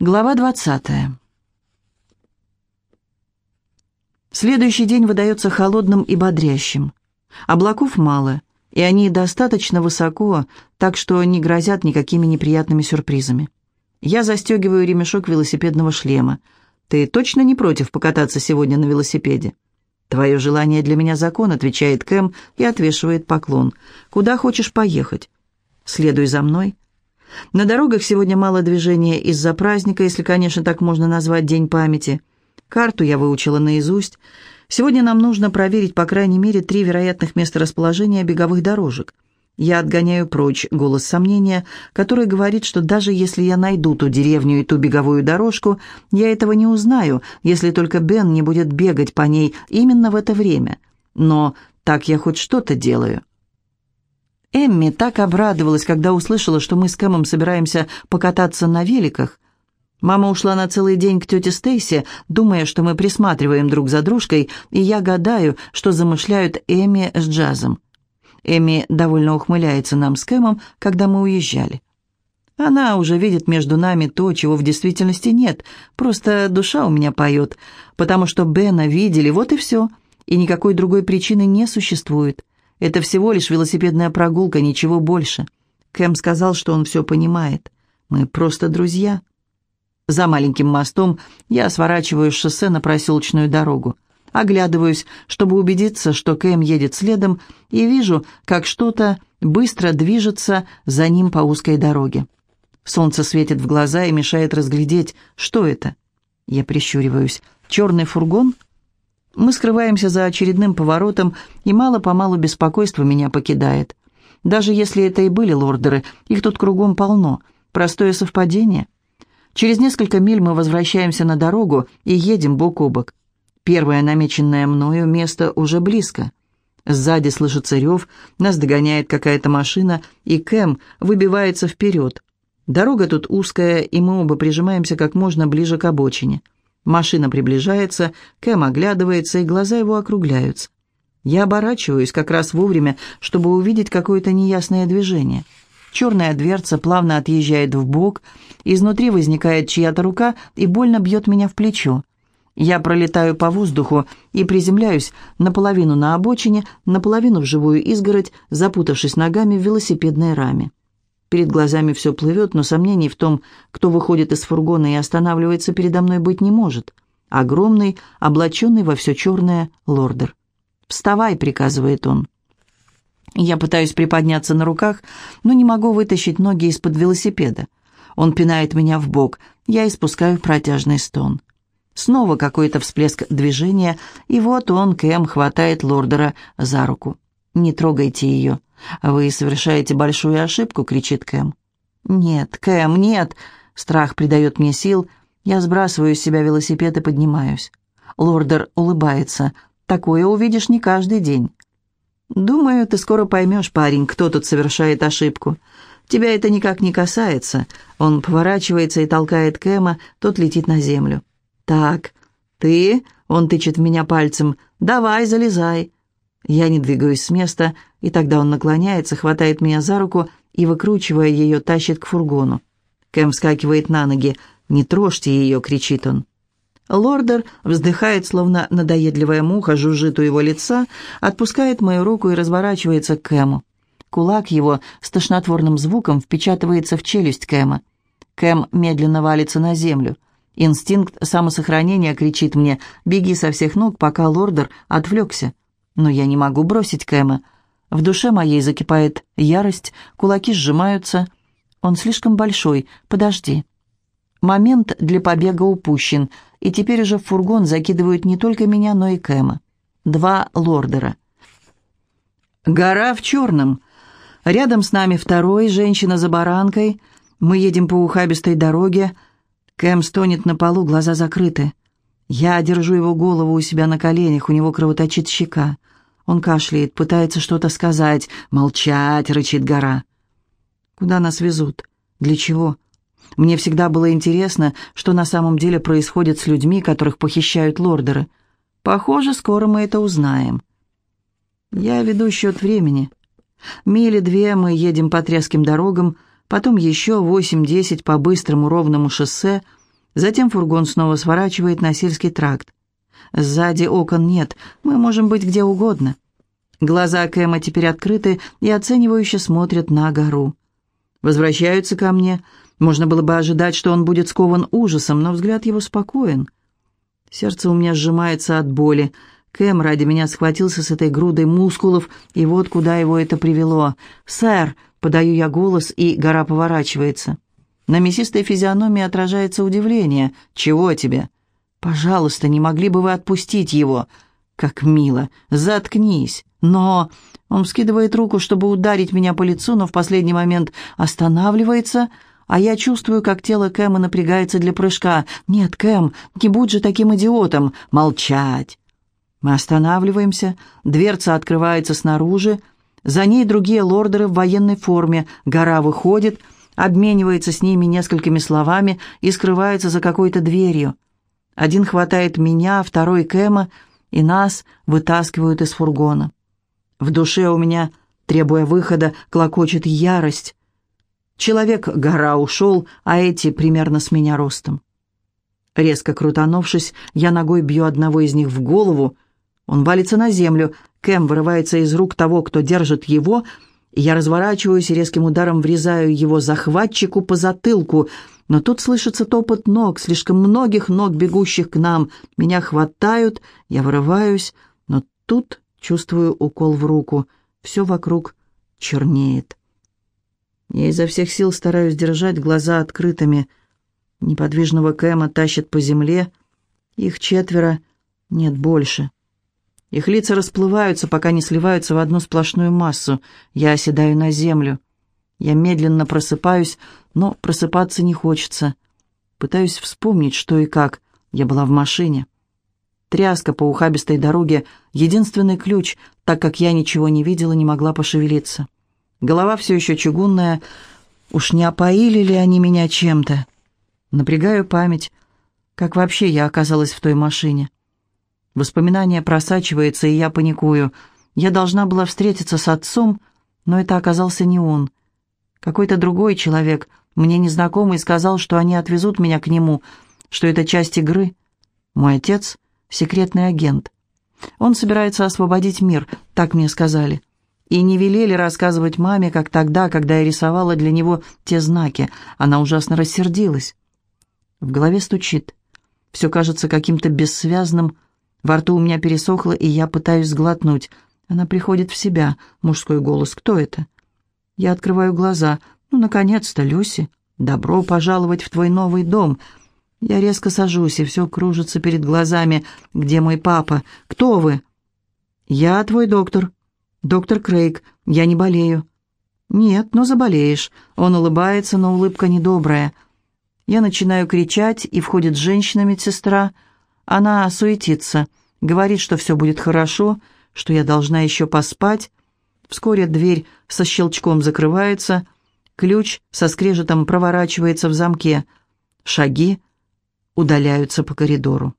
Глава 20. Следующий день выдается холодным и бодрящим. Облаков мало, и они достаточно высоко, так что не грозят никакими неприятными сюрпризами. Я застегиваю ремешок велосипедного шлема. «Ты точно не против покататься сегодня на велосипеде?» «Твое желание для меня закон», — отвечает Кэм и отвешивает поклон. «Куда хочешь поехать?» «Следуй за мной». На дорогах сегодня мало движения из-за праздника, если, конечно, так можно назвать День памяти. Карту я выучила наизусть. Сегодня нам нужно проверить, по крайней мере, три вероятных места расположения беговых дорожек. Я отгоняю прочь голос сомнения, который говорит, что даже если я найду ту деревню и ту беговую дорожку, я этого не узнаю, если только Бен не будет бегать по ней именно в это время. Но так я хоть что-то делаю. Эмми так обрадовалась, когда услышала, что мы с Кэмом собираемся покататься на великах. Мама ушла на целый день к тете Стейси, думая, что мы присматриваем друг за дружкой, и я гадаю, что замышляют Эмми с джазом. Эми довольно ухмыляется нам с Кэмом, когда мы уезжали. Она уже видит между нами то, чего в действительности нет, просто душа у меня поет, потому что Бена видели, вот и все, и никакой другой причины не существует. Это всего лишь велосипедная прогулка, ничего больше. Кэм сказал, что он все понимает. Мы просто друзья. За маленьким мостом я сворачиваю шоссе на проселочную дорогу. Оглядываюсь, чтобы убедиться, что Кэм едет следом, и вижу, как что-то быстро движется за ним по узкой дороге. Солнце светит в глаза и мешает разглядеть, что это. Я прищуриваюсь. Черный фургон — мы скрываемся за очередным поворотом, и мало-помалу беспокойство меня покидает. Даже если это и были лордеры, их тут кругом полно. Простое совпадение. Через несколько миль мы возвращаемся на дорогу и едем бок о бок. Первое намеченное мною место уже близко. Сзади слышится рев, нас догоняет какая-то машина, и Кэм выбивается вперед. Дорога тут узкая, и мы оба прижимаемся как можно ближе к обочине. Машина приближается, Кэм оглядывается, и глаза его округляются. Я оборачиваюсь как раз вовремя, чтобы увидеть какое-то неясное движение. Черная дверца плавно отъезжает в бок, изнутри возникает чья-то рука и больно бьет меня в плечо. Я пролетаю по воздуху и приземляюсь наполовину на обочине, наполовину в живую изгородь, запутавшись ногами в велосипедной раме. Перед глазами все плывет, но сомнений в том, кто выходит из фургона и останавливается передо мной, быть не может. Огромный, облаченный во все черное лордер. «Вставай», — приказывает он. Я пытаюсь приподняться на руках, но не могу вытащить ноги из-под велосипеда. Он пинает меня в бок, я испускаю протяжный стон. Снова какой-то всплеск движения, и вот он, Кэм, хватает лордера за руку. «Не трогайте ее. Вы совершаете большую ошибку», — кричит Кэм. «Нет, Кэм, нет!» Страх придает мне сил. Я сбрасываю с себя велосипед и поднимаюсь. Лордер улыбается. «Такое увидишь не каждый день». «Думаю, ты скоро поймешь, парень, кто тут совершает ошибку. Тебя это никак не касается». Он поворачивается и толкает Кэма, тот летит на землю. «Так, ты...» — он тычет в меня пальцем. «Давай, залезай». Я не двигаюсь с места, и тогда он наклоняется, хватает меня за руку и, выкручивая ее, тащит к фургону. Кэм вскакивает на ноги. «Не трожьте ее!» — кричит он. Лордер вздыхает, словно надоедливая муха, жужжит у его лица, отпускает мою руку и разворачивается к Кэму. Кулак его с тошнотворным звуком впечатывается в челюсть Кэма. Кэм медленно валится на землю. Инстинкт самосохранения кричит мне «беги со всех ног, пока Лордер отвлекся». Но я не могу бросить Кэма. В душе моей закипает ярость, кулаки сжимаются. Он слишком большой, подожди. Момент для побега упущен, и теперь уже в фургон закидывают не только меня, но и Кэма. Два лордера. Гора в черном. Рядом с нами второй, женщина за баранкой. Мы едем по ухабистой дороге. Кэм стонет на полу, глаза закрыты. Я держу его голову у себя на коленях, у него кровоточит щека. Он кашляет, пытается что-то сказать. «Молчать!» — рычит гора. «Куда нас везут? Для чего?» Мне всегда было интересно, что на самом деле происходит с людьми, которых похищают лордеры. Похоже, скоро мы это узнаем. Я веду счет времени. Мили две мы едем по тряским дорогам, потом еще восемь-десять по быстрому ровному шоссе. Затем фургон снова сворачивает на сельский тракт. Сзади окон нет, мы можем быть где угодно. Глаза Кэма теперь открыты и оценивающе смотрят на гору. Возвращаются ко мне. Можно было бы ожидать, что он будет скован ужасом, но взгляд его спокоен. Сердце у меня сжимается от боли. Кэм ради меня схватился с этой грудой мускулов, и вот куда его это привело. «Сэр!» — подаю я голос, и гора поворачивается. На мясистой физиономии отражается удивление. «Чего тебе?» «Пожалуйста, не могли бы вы отпустить его?» «Как мило! Заткнись!» «Но...» Он вскидывает руку, чтобы ударить меня по лицу, но в последний момент останавливается, а я чувствую, как тело Кэма напрягается для прыжка. «Нет, Кэм, не будь же таким идиотом! Молчать!» Мы останавливаемся, дверца открывается снаружи, за ней другие лордеры в военной форме, гора выходит, обменивается с ними несколькими словами и скрывается за какой-то дверью. Один хватает меня, второй Кэма, и нас вытаскивают из фургона. В душе у меня, требуя выхода, клокочет ярость. Человек-гора ушел, а эти примерно с меня ростом. Резко крутанувшись, я ногой бью одного из них в голову. Он валится на землю. Кэм вырывается из рук того, кто держит его. Я разворачиваюсь и резким ударом врезаю его захватчику по затылку. Но тут слышится топот ног, слишком многих ног, бегущих к нам. Меня хватают, я вырываюсь, но тут Чувствую укол в руку. Все вокруг чернеет. Я изо всех сил стараюсь держать глаза открытыми. Неподвижного Кэма тащат по земле. Их четверо, нет больше. Их лица расплываются, пока не сливаются в одну сплошную массу. Я оседаю на землю. Я медленно просыпаюсь, но просыпаться не хочется. Пытаюсь вспомнить, что и как. Я была в машине. Тряска по ухабистой дороге — единственный ключ, так как я ничего не видела, не могла пошевелиться. Голова все еще чугунная. Уж не опоили ли они меня чем-то? Напрягаю память. Как вообще я оказалась в той машине? Воспоминание просачивается, и я паникую. Я должна была встретиться с отцом, но это оказался не он. Какой-то другой человек, мне незнакомый, сказал, что они отвезут меня к нему, что это часть игры. Мой отец — секретный агент. Он собирается освободить мир, так мне сказали. И не велели рассказывать маме, как тогда, когда я рисовала для него те знаки. Она ужасно рассердилась. В голове стучит. Все кажется каким-то бессвязным. Во рту у меня пересохло, и я пытаюсь сглотнуть. Она приходит в себя. Мужской голос. «Кто это?» Я открываю глаза. «Ну, наконец-то, Люси. Добро пожаловать в твой новый дом. Я резко сажусь, и все кружится перед глазами. «Где мой папа? Кто вы?» «Я твой доктор. Доктор Крейг. Я не болею». «Нет, но заболеешь». Он улыбается, но улыбка недобрая. Я начинаю кричать, и входит женщина-медсестра. Она суетится, говорит, что все будет хорошо, что я должна еще поспать. Вскоре дверь со щелчком закрывается, ключ со скрежетом проворачивается в замке. Шаги, удаляются по коридору.